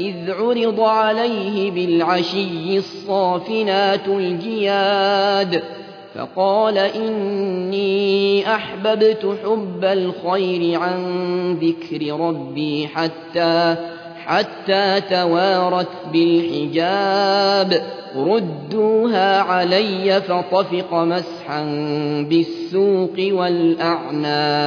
إذ عرض عليه بالعشي الصافنات الجياد فقال إني أحببت حب الخير عن ذكر ربي حتى حتى توارت بالحجاب. ردوها علي فطفق مسحا بالسوق والأعناق.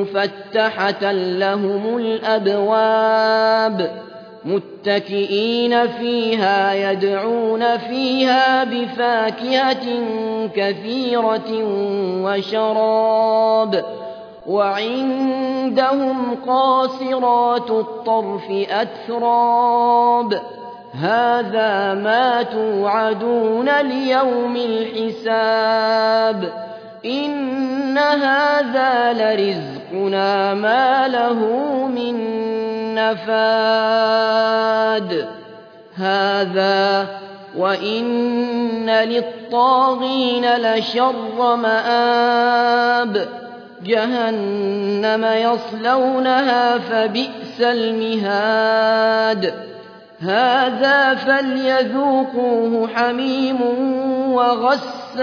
مفتحة لهم الأبواب متكئين فيها يدعون فيها بفاكهة كثيرة وشراب وعندهم قاصرات الطرف أتراب هذا ما توعدون ليوم الحساب إن هذا لرزقنا ما له من نفاد هذا وإن للطاغين لشر مآب جهنم يصلونها فبئس المهاد هذا فليذوقوه حميم وغساق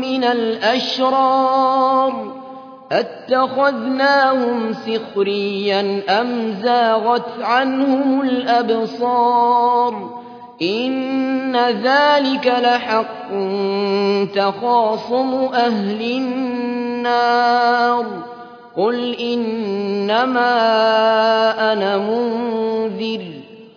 من الأشرار أتخذناهم سخريا أم زاغت عنهم الأبصار إن ذلك لحق تخاصم أهل النار قل إنما أنا منذر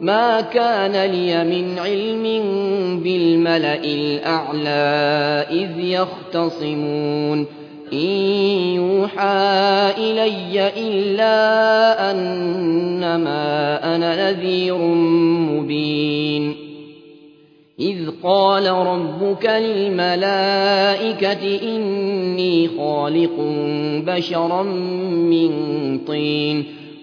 ما كان لي من علم بالملأ الأعلى إذ يختصمون إن يوحى إلي إلا أنما أنا نذير مبين إذ قال ربك للملائكة إني خالق بشرا من طين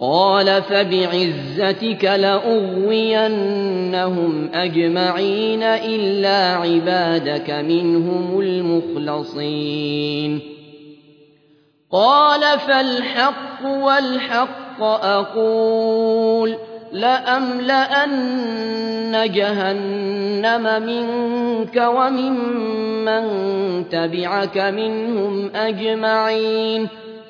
قال فبعزتك لأغوينهم أجمعين إلا عبادك منهم المخلصين. قال فالحق والحق أقول لأملأن جهنم منك وممن تبعك منهم أجمعين.